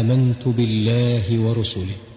آمنت بالله ورسله